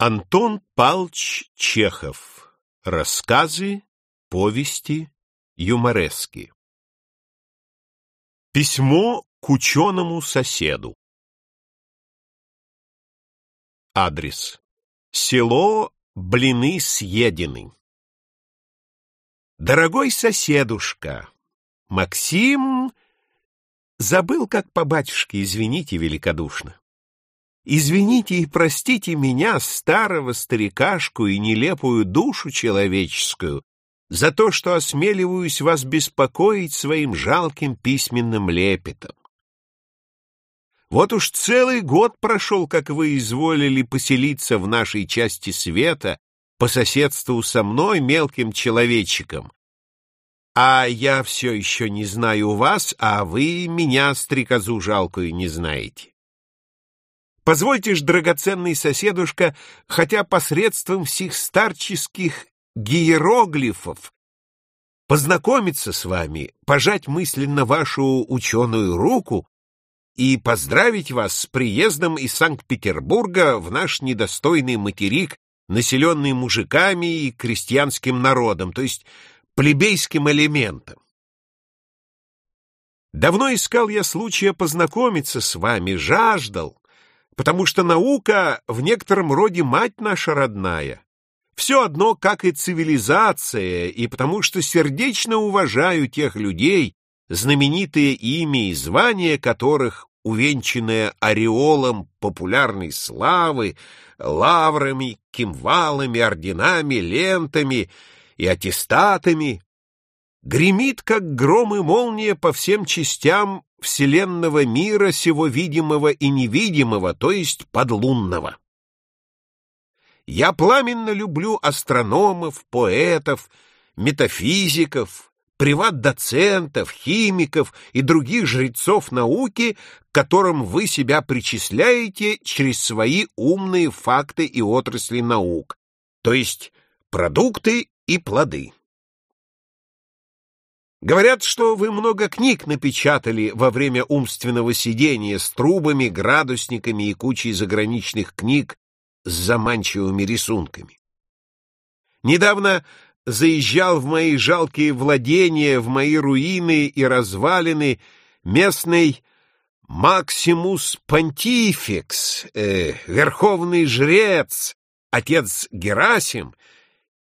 Антон Палч Чехов. Рассказы, повести, юморески. Письмо к ученому соседу. Адрес. Село Блины съедены. Дорогой соседушка, Максим забыл, как по батюшке, извините великодушно. Извините и простите меня, старого старикашку и нелепую душу человеческую, за то, что осмеливаюсь вас беспокоить своим жалким письменным лепетом. Вот уж целый год прошел, как вы изволили поселиться в нашей части света по соседству со мной, мелким человечиком, а я все еще не знаю вас, а вы меня, стрекозу жалкую, не знаете. Позвольте ж, драгоценный соседушка, хотя посредством всех старческих гиероглифов познакомиться с вами, пожать мысленно вашу ученую руку и поздравить вас с приездом из Санкт-Петербурга в наш недостойный материк, населенный мужиками и крестьянским народом, то есть плебейским элементом. Давно искал я случая познакомиться с вами, жаждал, потому что наука в некотором роде мать наша родная. Все одно, как и цивилизация, и потому что сердечно уважаю тех людей, знаменитые имя и звания которых, увенчанные ореолом популярной славы, лаврами, кимвалами, орденами, лентами и аттестатами, гремит, как гром и молния по всем частям вселенного мира сего видимого и невидимого, то есть подлунного. Я пламенно люблю астрономов, поэтов, метафизиков, приват-доцентов, химиков и других жрецов науки, к которым вы себя причисляете через свои умные факты и отрасли наук, то есть продукты и плоды. Говорят, что вы много книг напечатали во время умственного сидения с трубами, градусниками и кучей заграничных книг с заманчивыми рисунками. Недавно заезжал в мои жалкие владения, в мои руины и развалины местный Максимус Понтификс, э, верховный жрец, отец Герасим,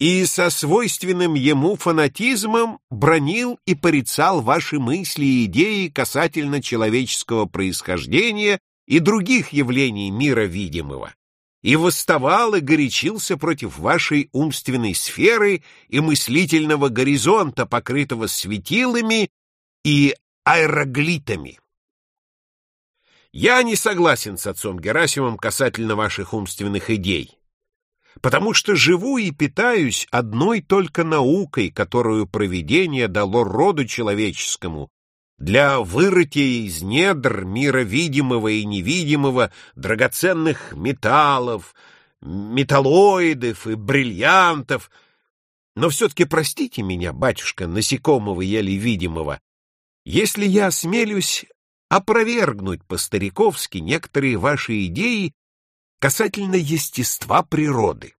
и со свойственным ему фанатизмом бронил и порицал ваши мысли и идеи касательно человеческого происхождения и других явлений мира видимого, и восставал и горячился против вашей умственной сферы и мыслительного горизонта, покрытого светилами и аэроглитами. Я не согласен с отцом Герасимом касательно ваших умственных идей потому что живу и питаюсь одной только наукой, которую провидение дало роду человеческому, для вырытия из недр мира видимого и невидимого драгоценных металлов, металлоидов и бриллиантов. Но все-таки простите меня, батюшка, насекомого еле видимого, если я осмелюсь опровергнуть по-стариковски некоторые ваши идеи касательно естества природы.